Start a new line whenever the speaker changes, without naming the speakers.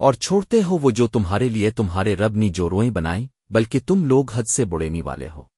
اور چھوڑتے ہو وہ جو تمہارے لیے تمہارے رب نی جو روئیں بنائیں، بلکہ تم لوگ حد سے بڑینی والے ہو۔